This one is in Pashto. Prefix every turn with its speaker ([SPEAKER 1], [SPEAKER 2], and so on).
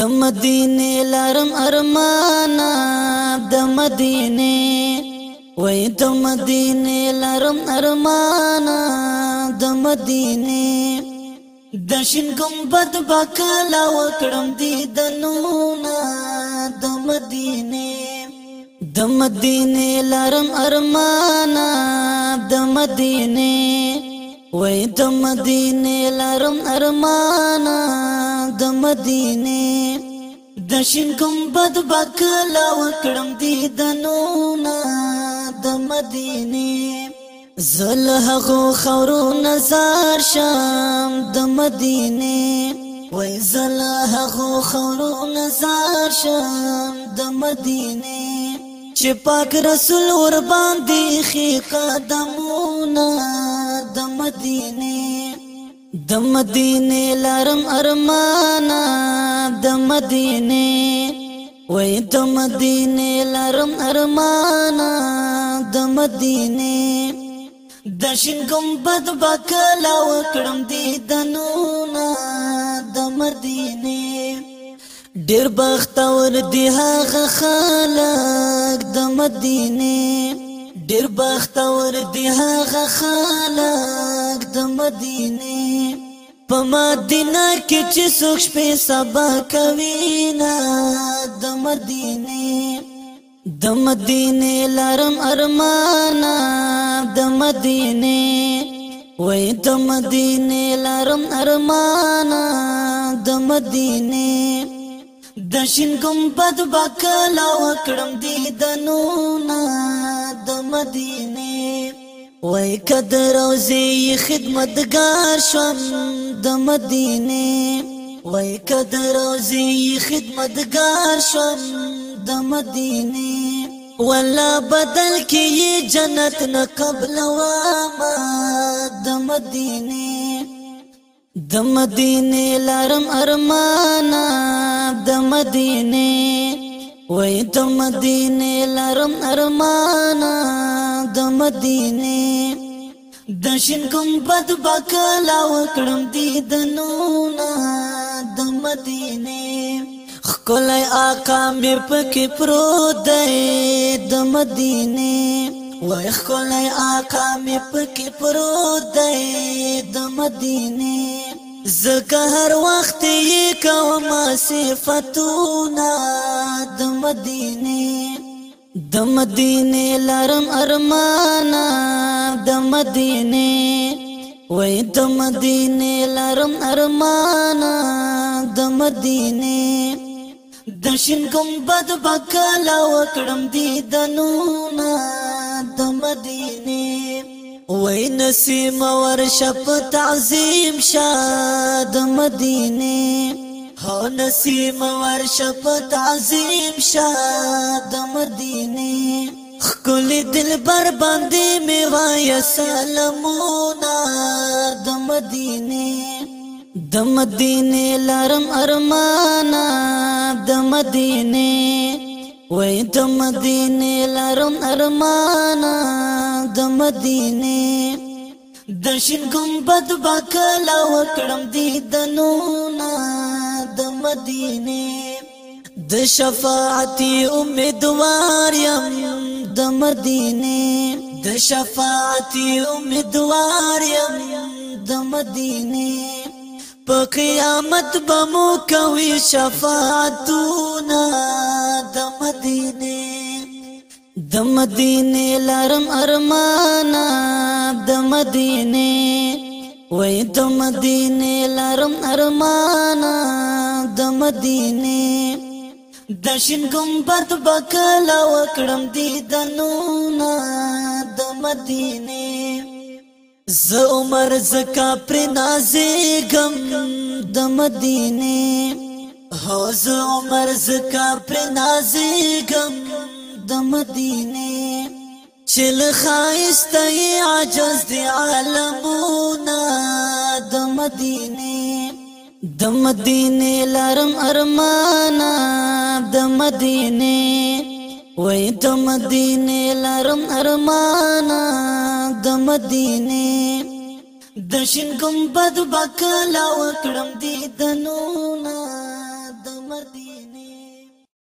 [SPEAKER 1] د مدینه لارم ارمانا د مدینه وای د مدینه لارم ارمانا د مدینه د شین ګمبد بکلا وکړم دی د نونا د مدینه د مدینه لارم ارمانا د مدینه وای د مدینه لارم ارمانا د مدینه د شین کوم بد بکلا وکړم دی د نونا د مدینه زل هغه خورو نظر شام د مدینه وای زل هغه خورو نظر شام د مدینه چې پاک رسول ور باندې خې قدمونه د مدینه د مدینه لارم ارمانا د مدینه وې د مدینه لارم ارمانا د مدینه د شین گنبد بکلا وکړم دی دنونا د مدینه ډیر بختور دی هغه خلک د مدینه ډیر بختور دی هغه خلک مدینه په مدینه کې چې څوک شپې سبا کوي نه د مدینه د مدینه لارم ارمان د مدینه وای د مدینه لارم ارمان د مدینه د شین ګمبد بکلا وکړم دیدنو نه د مدینه وای کدر روزي خدمتگار شوم د مدینه وای کدر روزي خدمتگار شوم د مدینه ولا بدل کی جنت نه قبل وا ما د مدینه د مدینه لارم ارمان د مدینه وای د مدینه لارم ارمان د مدینه د شین کوم بد بکلا وکړم دی د نونا د مدینه خلای آقا می پکې پرو دی د مدینه وای خلای آقا می پکې پرو دی د مدینه زکه هر وخت یې کوم صفاتونه د مدینه د مدینه لرم ارمانا د مدینه وای د مدینه لرم ارمانا د مدینه د شین گنبد بکلا وکړم دی دنونا د مدینه وای نسیم ور شپ تعظیم شاد مدینه هو نسیم ور شپ تعظیم شاد دل بر باندې می وای سلامونه د مدینه د مدینه لارم ارمانا د مدینه وای د مدینه لارم ارمانا د مدینه د شین ګمبد باکلا وکړم دی دنونا د مدینه د شفاعت امیدوار یم د مدینه د شفاعت امیدوار يم د مدینه په قیامت به مو کوي شفاعتونه د مدینه د مدینه لارم ارمان د مدینه وای د مدینه لارم ارمان د مدینه د شین ګمبد بکلا وکړم دی د نونا د مدینه ز عمر زکا پر نازې غم د مدینه هو ز عمر زکا پر نازې غم د مدینه چل خایسته عجز دی عالمونه د مدینه د مدینه لارم ارمانا د مدینه وای د مدینه لارم ارمانا د مدینه د شین ګمبد بکلا وکړم دیدنونه